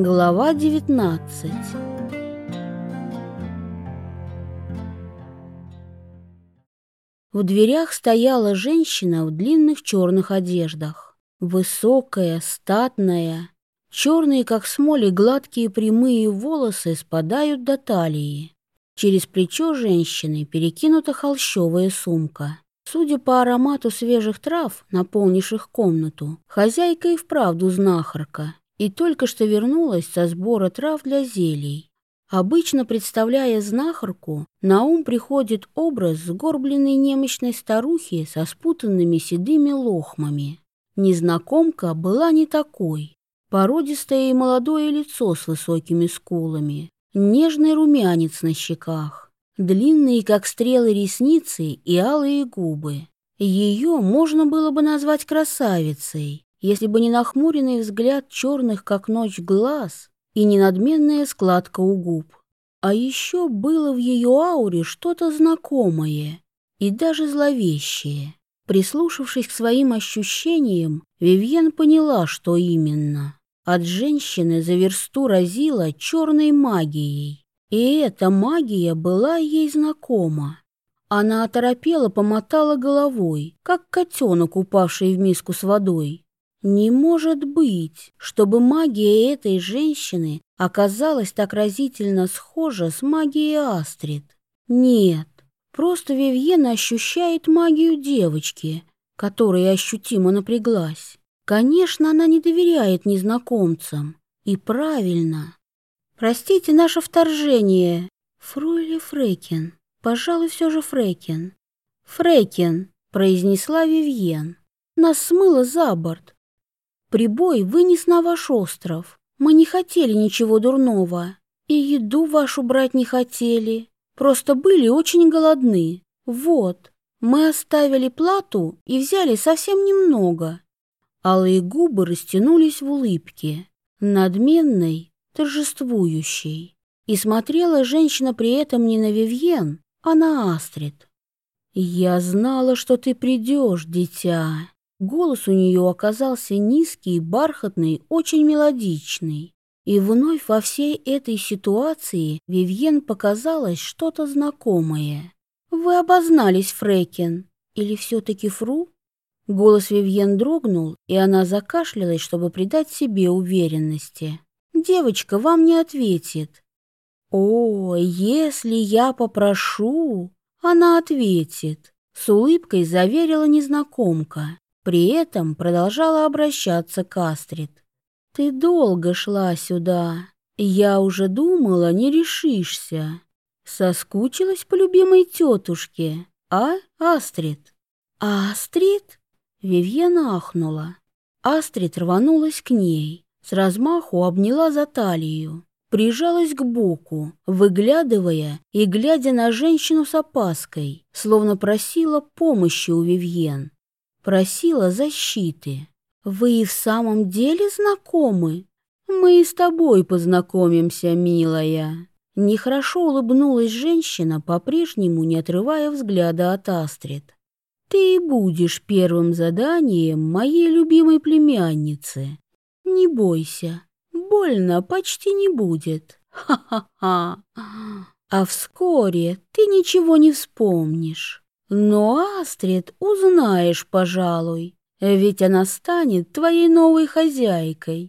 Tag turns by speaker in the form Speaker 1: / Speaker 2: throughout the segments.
Speaker 1: Глава 19 В дверях стояла женщина в длинных черных одеждах. Высокая, статная, черные, как смоли, гладкие прямые волосы спадают до талии. Через плечо женщины перекинута холщовая сумка. Судя по аромату свежих трав, наполнивших комнату, хозяйка и вправду знахарка, и только что вернулась со сбора трав для зелий. Обычно, представляя знахарку, на ум приходит образ сгорбленной немощной старухи со спутанными седыми лохмами. Незнакомка была не такой. Породистое и молодое лицо с высокими скулами, нежный румянец на щеках, длинные, как стрелы, ресницы и алые губы. Ее можно было бы назвать красавицей, если бы не нахмуренный взгляд черных, как ночь, глаз и не надменная складка у губ. А еще было в ее ауре что-то знакомое и даже зловещее. Прислушавшись к своим ощущениям, Вивьен поняла, что именно. От женщины за версту разила черной магией. И эта магия была ей знакома. Она оторопела, помотала головой, как котенок, упавший в миску с водой. Не может быть, чтобы магия этой женщины оказалась так разительно схожа с магией Астрид. Нет, просто Вивьена ощущает магию девочки, которая ощутимо напряглась. Конечно, она не доверяет незнакомцам. И правильно. Простите наше вторжение. Фройли Фрейкин. Пожалуй, все же Фрейкин. Фрейкин, произнесла Вивьен. Нас смыло за борт. Прибой вынес на ваш остров. Мы не хотели ничего дурного. И еду вашу брать не хотели. Просто были очень голодны. Вот, мы оставили плату и взяли совсем немного. Алые губы растянулись в улыбке. Надменной, торжествующей. И смотрела женщина при этом не на Вивьен, а на Астрид. «Я знала, что ты придешь, дитя». Голос у нее оказался низкий, бархатный, очень мелодичный. И вновь во всей этой ситуации Вивьен показалось что-то знакомое. «Вы обознались, Фрекин. Или все-таки Фру?» Голос Вивьен дрогнул, и она закашлялась, чтобы придать себе уверенности девочка вам не ответит. О, если я попрошу, она ответит. С улыбкой заверила незнакомка. При этом продолжала обращаться к Астрид. Ты долго шла сюда. Я уже думала, не решишься. Соскучилась по любимой тетушке, а, Астрид? Астрид? Вивьена ахнула. Астрид рванулась к ней. С размаху обняла за талию, прижалась к боку, выглядывая и глядя на женщину с опаской, словно просила помощи у Вивьен. Просила защиты. «Вы и в самом деле знакомы? Мы и с тобой познакомимся, милая». Нехорошо улыбнулась женщина, по-прежнему не отрывая взгляда от Астрид. «Ты и будешь первым заданием моей любимой племянницы, не бойся, больно почти не будет. Ха-ха-ха. А вскоре ты ничего не вспомнишь. Но Астрид узнаешь, пожалуй, ведь она станет твоей новой хозяйкой.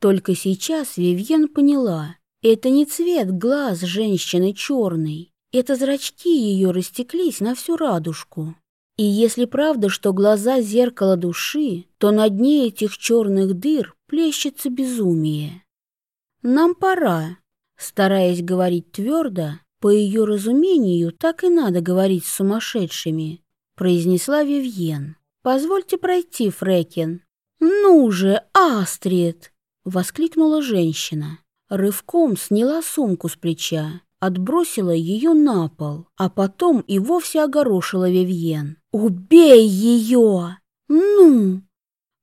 Speaker 1: Только сейчас Вивьен поняла, это не цвет глаз женщины черный, это зрачки ее растеклись на всю радужку. И если правда, что глаза — зеркало души, то на дне этих черных дыр плещется безумие. Нам пора. Стараясь говорить твердо, по ее разумению так и надо говорить с сумасшедшими, произнесла Вивьен. Позвольте пройти, Фрекин. Ну же, Астрид! воскликнула женщина. Рывком сняла сумку с плеча, отбросила ее на пол, а потом и вовсе огорошила Вивьен. «Убей ее! Ну!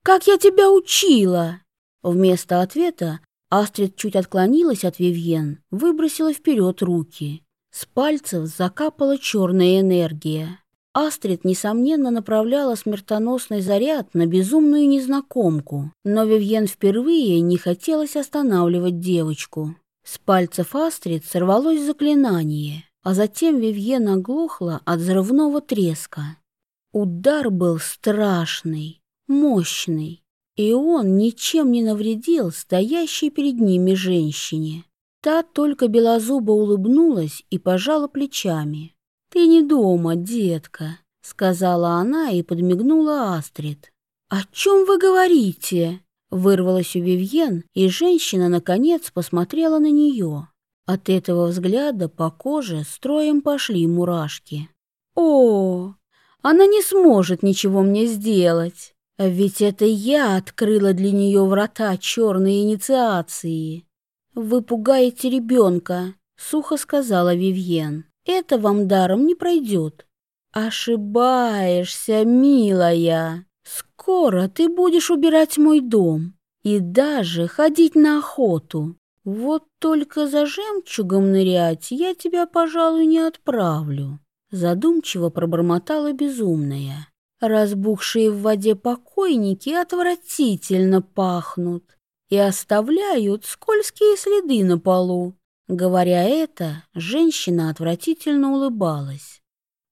Speaker 1: Как я тебя учила!» Вместо ответа Астрид чуть отклонилась от Вивьен, выбросила вперед руки. С пальцев закапала черная энергия. Астрид, несомненно, направляла смертоносный заряд на безумную незнакомку, но Вивьен впервые не хотелось останавливать девочку. С пальцев Астрид сорвалось заклинание, а затем Вивьен оглохла от взрывного треска. Удар был страшный, мощный, и он ничем не навредил стоящей перед ними женщине. Та только белозубо улыбнулась и пожала плечами. «Ты не дома, детка», — сказала она и подмигнула Астрид. «О чем вы говорите?» — вырвалась у Вивьен, и женщина, наконец, посмотрела на нее. От этого взгляда по коже строем пошли мурашки. «О, она не сможет ничего мне сделать, ведь это я открыла для нее врата черной инициации». «Вы пугаете ребенка», — сухо сказала Вивьен. Это вам даром не пройдет. Ошибаешься, милая. Скоро ты будешь убирать мой дом и даже ходить на охоту. Вот только за жемчугом нырять я тебя, пожалуй, не отправлю. Задумчиво пробормотала безумная. Разбухшие в воде покойники отвратительно пахнут и оставляют скользкие следы на полу. Говоря это, женщина отвратительно улыбалась.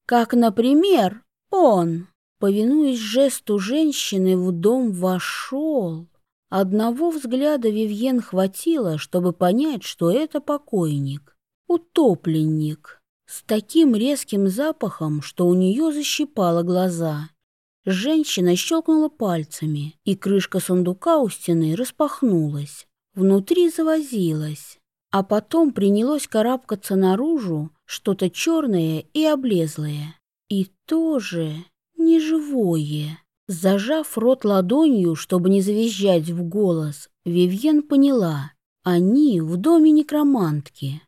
Speaker 1: Как, например, он, повинуясь жесту женщины, в дом вошел. Одного взгляда Вивьен хватило, чтобы понять, что это покойник, утопленник, с таким резким запахом, что у нее защипало глаза. Женщина щелкнула пальцами, и крышка сундука у стены распахнулась. Внутри завозилась а потом принялось карабкаться наружу что-то черное и облезлое. И тоже неживое. Зажав рот ладонью, чтобы не завизжать в голос, Вивьен поняла, они в доме некромантки.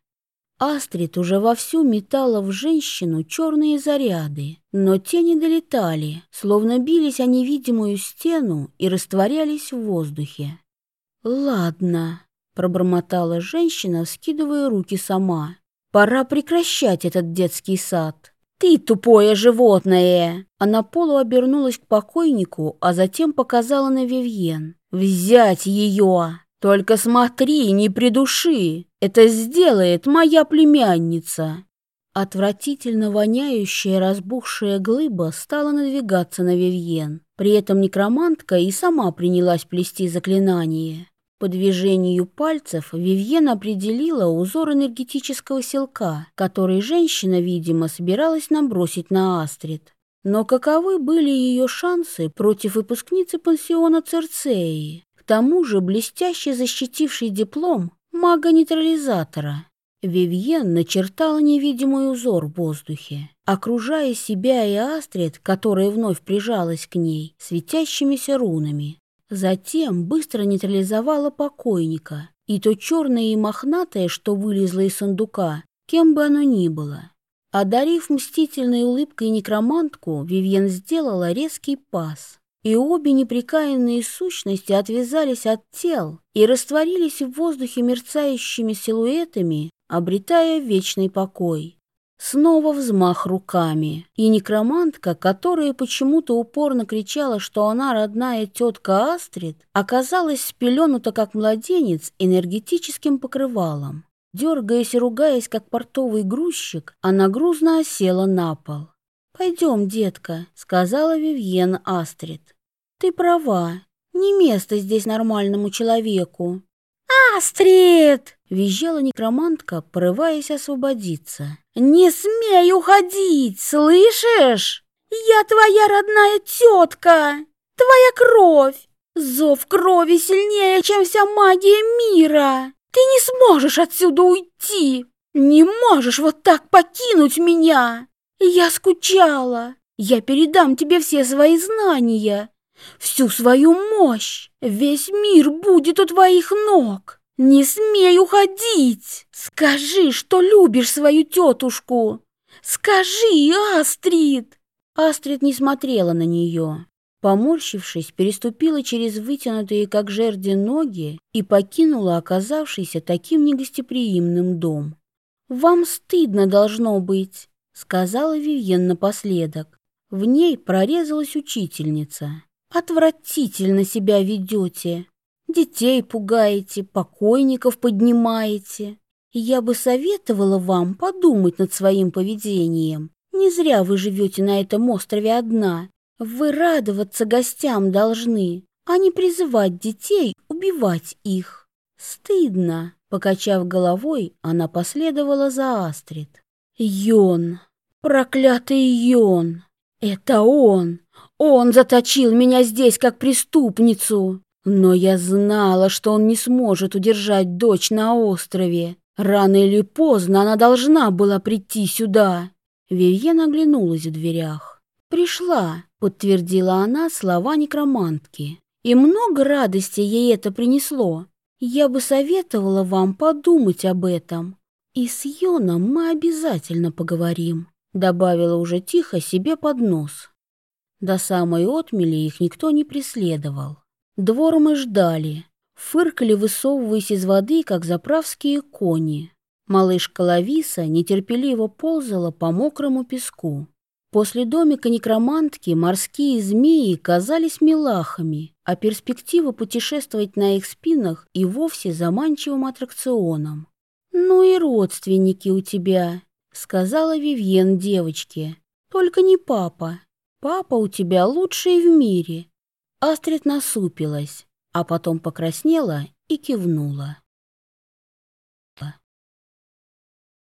Speaker 1: Астрид уже вовсю метала в женщину черные заряды, но те не долетали, словно бились о невидимую стену и растворялись в воздухе. «Ладно», пробормотала женщина, скидывая руки сама. Пора прекращать этот детский сад. Ты тупое животное. Она полу обернулась к покойнику, а затем показала на Вивьен. Взять ее. Только смотри, не придуши. Это сделает моя племянница. Отвратительно воняющая разбухшая глыба стала надвигаться на Вивьен. При этом некромантка и сама принялась плести заклинание. По движению пальцев Вивьен определила узор энергетического селка, который женщина, видимо, собиралась набросить на Астрид. Но каковы были ее шансы против выпускницы пансиона Церцеи? К тому же блестяще защитивший диплом мага-нейтрализатора. Вивьен начертала невидимый узор в воздухе, окружая себя и Астрид, которая вновь прижалась к ней, светящимися рунами. Затем быстро нейтрализовала покойника, и то черное и мохнатое, что вылезло из сундука, кем бы оно ни было. Одарив мстительной улыбкой некромантку, Вивьен сделала резкий пас, и обе неприкаянные сущности отвязались от тел и растворились в воздухе мерцающими силуэтами, обретая вечный покой. Снова взмах руками, и некромантка, которая почему-то упорно кричала, что она родная тетка Астрид, оказалась спеленута, как младенец, энергетическим покрывалом. Дергаясь и ругаясь, как портовый грузчик, она грузно осела на пол. «Пойдем, детка», — сказала Вивьен Астрид. «Ты права, не место здесь нормальному человеку». «Астрид!» — визжала некромантка, порываясь освободиться. «Не смей уходить, слышишь? Я твоя родная тетка, твоя кровь. Зов крови сильнее, чем вся магия мира. Ты не сможешь отсюда уйти, не можешь вот так покинуть меня. Я скучала, я передам тебе все свои знания, всю свою мощь. Весь мир будет у твоих ног. «Не смей уходить! Скажи, что любишь свою тетушку! Скажи, Астрид!» Астрид не смотрела на нее. Поморщившись, переступила через вытянутые, как жерди, ноги и покинула оказавшийся таким негостеприимным дом. «Вам стыдно должно быть», — сказала Вивьен напоследок. В ней прорезалась учительница. «Отвратительно себя ведете. Детей пугаете, покойников поднимаете. Я бы советовала вам подумать над своим поведением. Не зря вы живете на этом острове одна. Вы радоваться гостям должны, а не призывать детей убивать их. Стыдно. Покачав головой, она последовала за Астрид. Йон, проклятый Йон, это он. Он заточил меня здесь как преступницу. Но я знала, что он не сможет удержать дочь на острове. Рано или поздно она должна была прийти сюда. Вивьен оглянулась в дверях. «Пришла», — подтвердила она слова некромантки. «И много радости ей это принесло. Я бы советовала вам подумать об этом. И с Йоном мы обязательно поговорим», — добавила уже тихо себе под нос. До самой отмели их никто не преследовал. Двор мы ждали, фыркали, высовываясь из воды, как заправские кони. Малышка Лависа нетерпеливо ползала по мокрому песку. После домика некромантки морские змеи казались милахами, а перспектива путешествовать на их спинах и вовсе заманчивым аттракционом. «Ну и родственники у тебя», — сказала Вивьен девочке. «Только не папа. Папа у тебя лучший в мире». Астрид насупилась, а потом покраснела и кивнула.